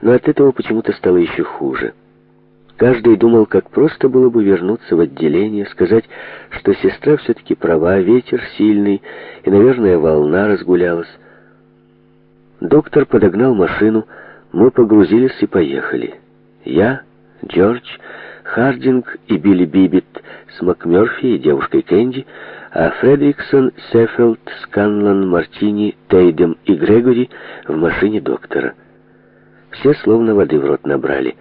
но от этого почему-то стало еще хуже. Каждый думал, как просто было бы вернуться в отделение, сказать, что сестра все-таки права, ветер сильный, и, наверное, волна разгулялась. Доктор подогнал машину, мы погрузились и поехали. Я, Джордж, Хардинг и Билли Бибит с МакМёрфи и девушкой Кэнди, а Фредриксон, Сеффилд, Сканлан, Мартини, Тейдем и Грегори в машине доктора. Все словно воды в рот набрали.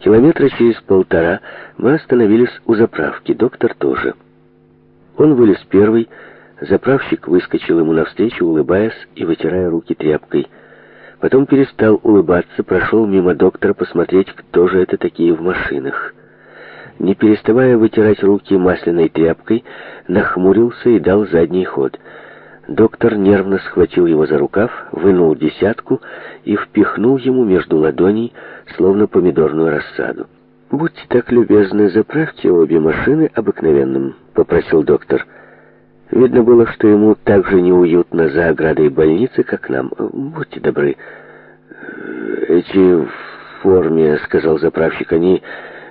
Километра через полтора мы остановились у заправки, доктор тоже. Он вылез первый, заправщик выскочил ему навстречу, улыбаясь и вытирая руки тряпкой. Потом перестал улыбаться, прошел мимо доктора посмотреть, кто же это такие в машинах. Не переставая вытирать руки масляной тряпкой, нахмурился и дал задний ход — Доктор нервно схватил его за рукав, вынул десятку и впихнул ему между ладоней, словно помидорную рассаду. «Будьте так любезны, заправьте обе машины обыкновенным», — попросил доктор. Видно было, что ему так же неуютно за оградой больницы, как нам. Будьте добры. «Эти в форме», — сказал заправщик, — «они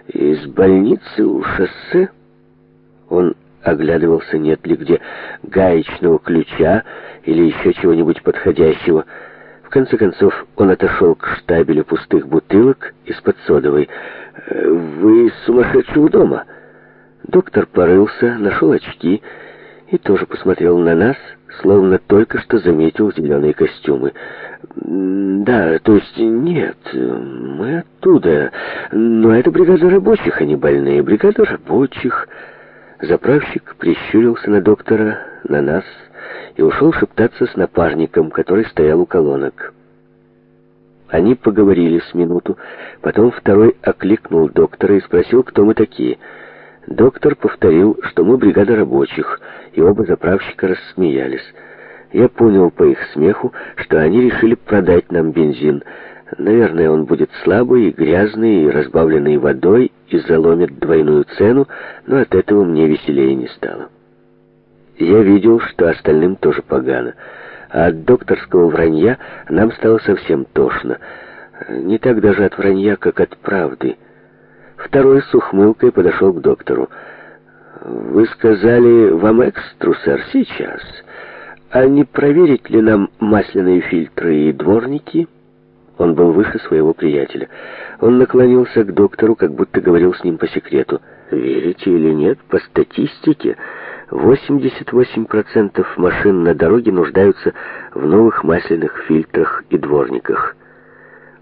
из больницы у шоссе?» Он оглядывался, нет ли где гаечного ключа или еще чего-нибудь подходящего. В конце концов, он отошел к штабелю пустых бутылок из-под содовой. «Э, «Вы сумасшедшего дома!» Доктор порылся, нашел очки и тоже посмотрел на нас, словно только что заметил зеленые костюмы. «Да, то есть нет, мы оттуда, но это бригада рабочих, а не больные, бригада рабочих». Заправщик прищурился на доктора, на нас, и ушел шептаться с напарником, который стоял у колонок. Они поговорили с минуту, потом второй окликнул доктора и спросил, кто мы такие. Доктор повторил, что мы бригада рабочих, и оба заправщика рассмеялись. Я понял по их смеху, что они решили продать нам бензин, Наверное, он будет слабый, грязный, и разбавленный водой и заломит двойную цену, но от этого мне веселее не стало. Я видел, что остальным тоже погано. А от докторского вранья нам стало совсем тошно. Не так даже от вранья, как от правды. Второй с ухмылкой подошел к доктору. «Вы сказали, вам экстру, сейчас. А не проверить ли нам масляные фильтры и дворники?» Он был выше своего приятеля. Он наклонился к доктору, как будто говорил с ним по секрету. Верите или нет, по статистике 88% машин на дороге нуждаются в новых масляных фильтрах и дворниках.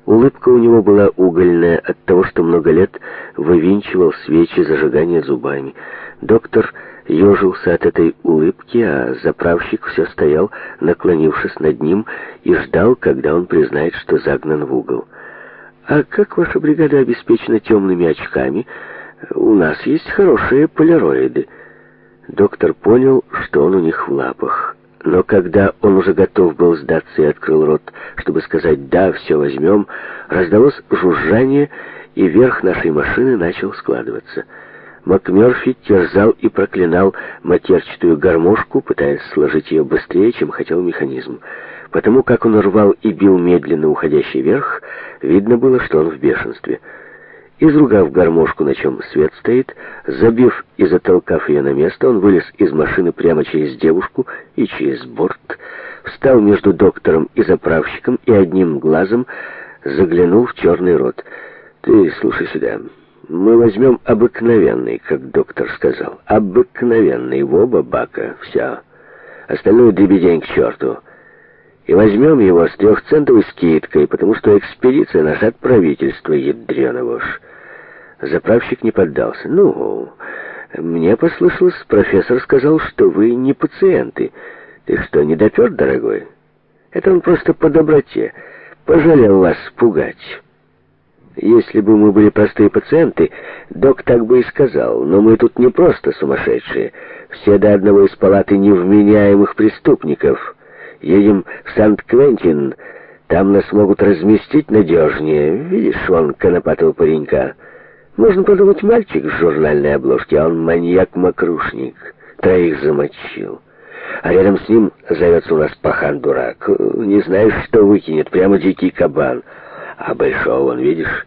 Улыбка у него была угольная от того, что много лет вывинчивал свечи зажигания зубами. Доктор ежился от этой улыбки, а заправщик все стоял, наклонившись над ним, и ждал, когда он признает, что загнан в угол. «А как ваша бригада обеспечена темными очками? У нас есть хорошие полироиды». Доктор понял, что он у них в лапах. Но когда он уже готов был сдаться и открыл рот, чтобы сказать «да, все возьмем», раздалось жужжание, и верх нашей машины начал складываться – МакМерфи терзал и проклинал матерчатую гармошку, пытаясь сложить ее быстрее, чем хотел механизм. Потому как он рвал и бил медленно уходящий вверх, видно было, что он в бешенстве. Изругав гармошку, на чем свет стоит, забив и затолкав ее на место, он вылез из машины прямо через девушку и через борт, встал между доктором и заправщиком и одним глазом заглянул в черный рот. «Ты слушай сюда», мы возьмем обыкновенный, как доктор сказал. Обыкновенный в оба бака. Все. Остальную дребедень к черту. И возьмем его с трехцентовой скидкой, потому что экспедиция наша от правительства, ядреного ж. Заправщик не поддался. Ну, мне послышалось, профессор сказал, что вы не пациенты. Ты что, не допер, дорогой? Это он просто по доброте. Пожалел вас пугать». Если бы мы были простые пациенты, док так бы и сказал, но мы тут не просто сумасшедшие. Все до одного из палаты невменяемых преступников. Едем в Сант-Квентин, там нас могут разместить надежнее. Видишь, он конопатого паренька. Можно подумать, мальчик с журнальной обложки, а он маньяк-мокрушник. Троих замочил. А рядом с ним зовется у нас пахан-дурак. Не знаешь, что выкинет, прямо дикий кабан. А большого, он, видишь,